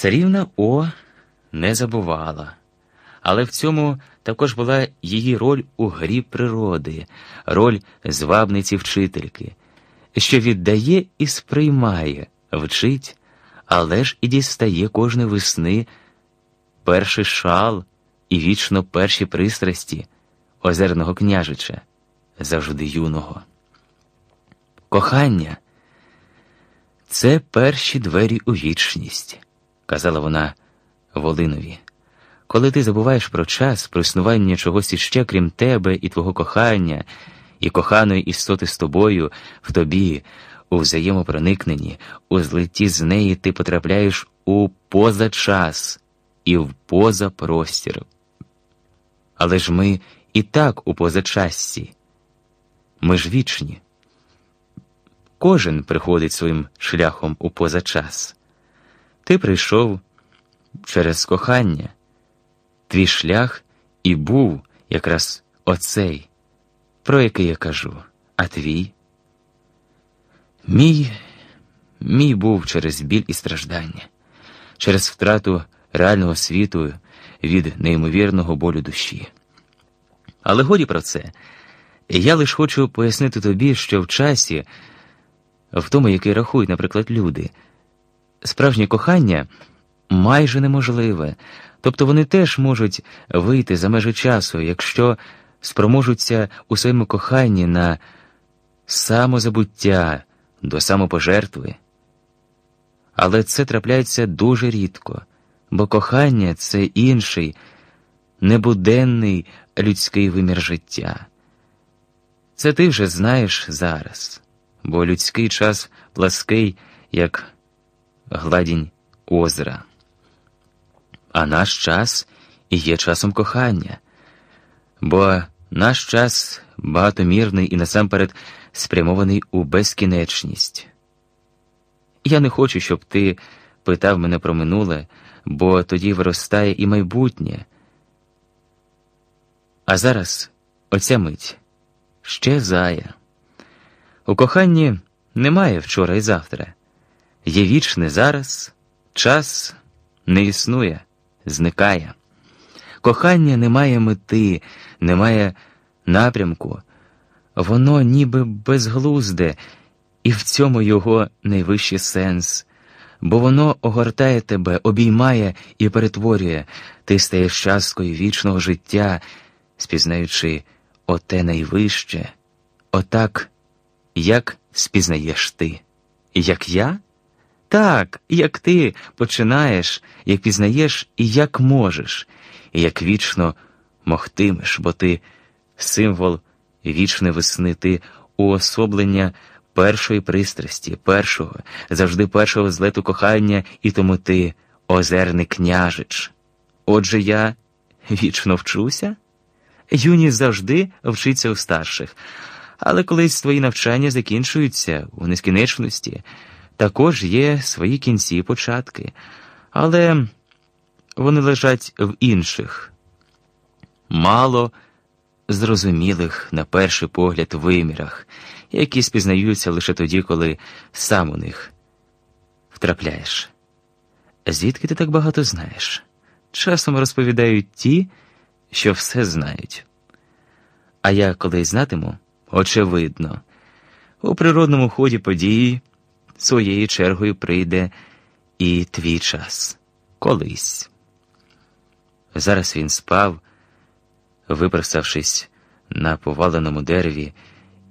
Царівна О не забувала, але в цьому також була її роль у грі природи, роль звабниці вчительки, що віддає і сприймає, вчить, але ж і дістає кожної весни перший шал і вічно перші пристрасті озерного княжича, завжди юного. Кохання це перші двері у вічність, казала вона Волинові. Коли ти забуваєш про час, про існування чогось іще, крім тебе і твого кохання, і коханої істоти з тобою, в тобі, у взаємопроникненні, у злитті з неї ти потрапляєш у позачас і в позапростір. Але ж ми і так у позачасті, ми ж вічні. Кожен приходить своїм шляхом у позачас. Ти прийшов через кохання, твій шлях і був якраз оцей, про який я кажу, а твій. Мій мій був через біль і страждання, через втрату реального світу від неймовірного болю душі. Але годі про це, я лише хочу пояснити тобі, що в часі, в тому, який рахують, наприклад, люди, справжнє кохання майже неможливе, тобто вони теж можуть вийти за межі часу, якщо спроможуться у своєму коханні на самозабуття до самопожертви. Але це трапляється дуже рідко, бо кохання це інший, небуденний людський вимір життя. Це ти вже знаєш зараз, бо людський час плаский, як гладінь озера. А наш час і є часом кохання, бо наш час багатомірний і насамперед спрямований у безкінечність. Я не хочу, щоб ти питав мене про минуле, бо тоді виростає і майбутнє. А зараз оця мить ще зая. У коханні немає вчора і завтра. Є вічне зараз, час не існує, зникає. Кохання не має мети, не має напрямку, воно ніби безглузде, і в цьому його найвищий сенс, бо воно огортає тебе, обіймає і перетворює, ти стаєш часткою вічного життя, спізнаючи оте найвище, отак, як спізнаєш ти, як я? Так, як ти починаєш, як пізнаєш і як можеш, і як вічно могтимеш, бо ти символ вічної весни, ти уособлення першої пристрасті, першого, завжди першого злету кохання, і тому ти озерний княжич. Отже, я вічно вчуся? Юність завжди вчиться у старших, але колись твої навчання закінчуються у нескінченності. Також є свої кінці і початки, але вони лежать в інших, мало зрозумілих, на перший погляд, вимірах, які спізнаються лише тоді, коли сам у них втрапляєш. Звідки ти так багато знаєш? Часом розповідають ті, що все знають. А я коли знатиму, очевидно, у природному ході події своєю чергою прийде і твій час колись. Зараз він спав, випроставшись на поваленому дереві,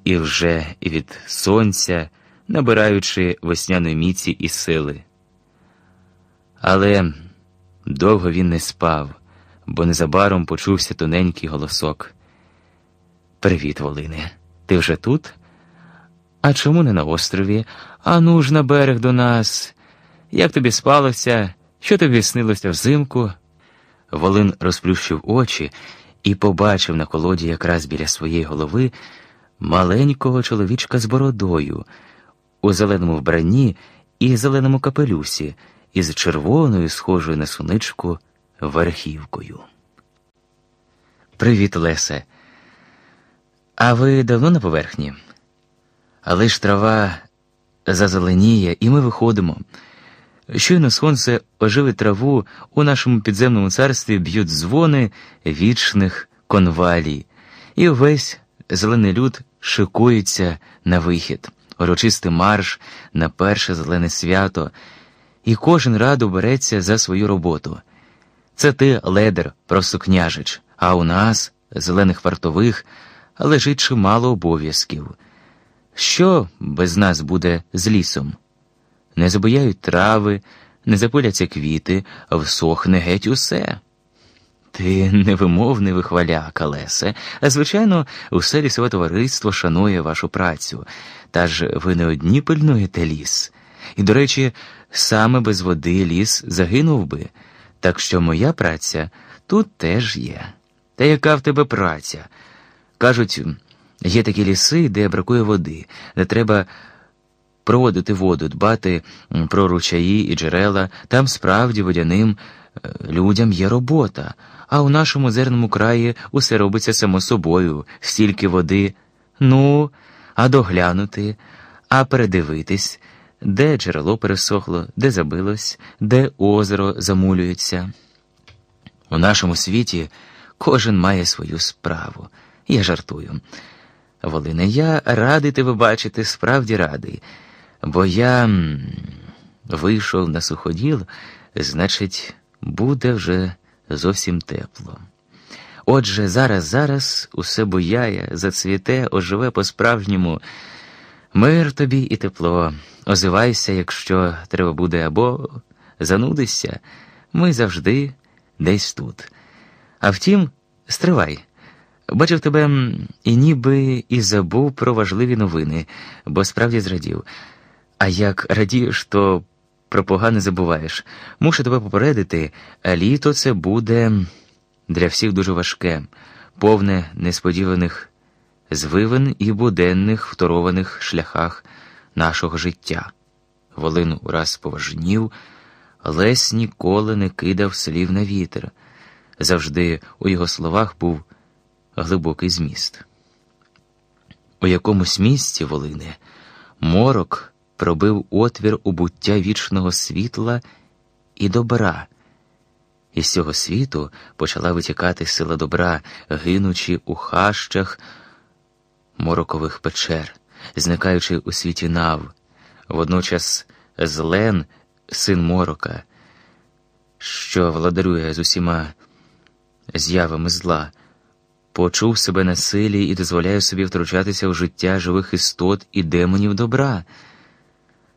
і вже від сонця набираючи весняної міці і сили. Але довго він не спав, бо незабаром почувся тоненький голосок. Привіт, Волине, ти вже тут? А чому не на острові? А ну ж на берег до нас. Як тобі спалося? Що тобі снилося взимку? Волин розплющив очі і побачив на колоді якраз біля своєї голови маленького чоловічка з бородою, у зеленому вбранні і зеленому капелюсі, із червоною, схожою на суничку, верхівкою. Привіт, Лесе. А ви давно на поверхні? Але ж трава зазеленіє, і ми виходимо. Щойно сонце оживить траву, у нашому підземному царстві б'ють дзвони вічних конвалій, і увесь зелений люд шикується на вихід, урочистий марш на перше зелене свято, і кожен радо береться за свою роботу. Це ти, ледер, просто княжич, а у нас, зелених вартових, лежить чимало обов'язків. Що без нас буде з лісом? Не забояють трави, не запиляться квіти, всохне геть усе. Ти невимовний вихваляк, Алесе, а звичайно, усе лісове товариство шанує вашу працю, та ж ви не одні пильнуєте ліс. І, до речі, саме без води ліс загинув би, так що моя праця тут теж є. Та яка в тебе праця? Кажуть, є такі ліси, де бракує води, де треба проводити воду, дбати про ручаї і джерела, там справді водяним е, людям є робота, а у нашому зерному краї усе робиться само собою, стільки води. Ну, а доглянути, а передивитись, де джерело пересохло, де забилось, де озеро замулюється. У нашому світі кожен має свою справу. Я жартую. Волине, я радий тебе бачити, справді радий бо я вийшов на суходіл, значить, буде вже зовсім тепло. Отже, зараз, зараз усе буяє, зацвіте, оживе по-справжньому. Мир тобі і тепло. Озивайся, якщо треба буде, або занудишся. Ми завжди десь тут. А втім, стривай. Бачив тебе і ніби і забув про важливі новини, бо справді зрадів. А як радієш, то про погане забуваєш. Мушу тебе попередити, літо це буде для всіх дуже важке, повне несподіваних звивин і буденних второваних шляхах нашого життя. Волин ураз поважнів, Лесь ніколи не кидав слів на вітер. Завжди у його словах був глибокий зміст. У якомусь місці Волине морок пробив отвір у буття вічного світла і добра. Із цього світу почала витікати сила добра, гинучи у хащах морокових печер, зникаючи у світі нав, водночас злен, син морока, що владарює з усіма з'явами зла, почув себе на силі і дозволяє собі втручатися в життя живих істот і демонів добра.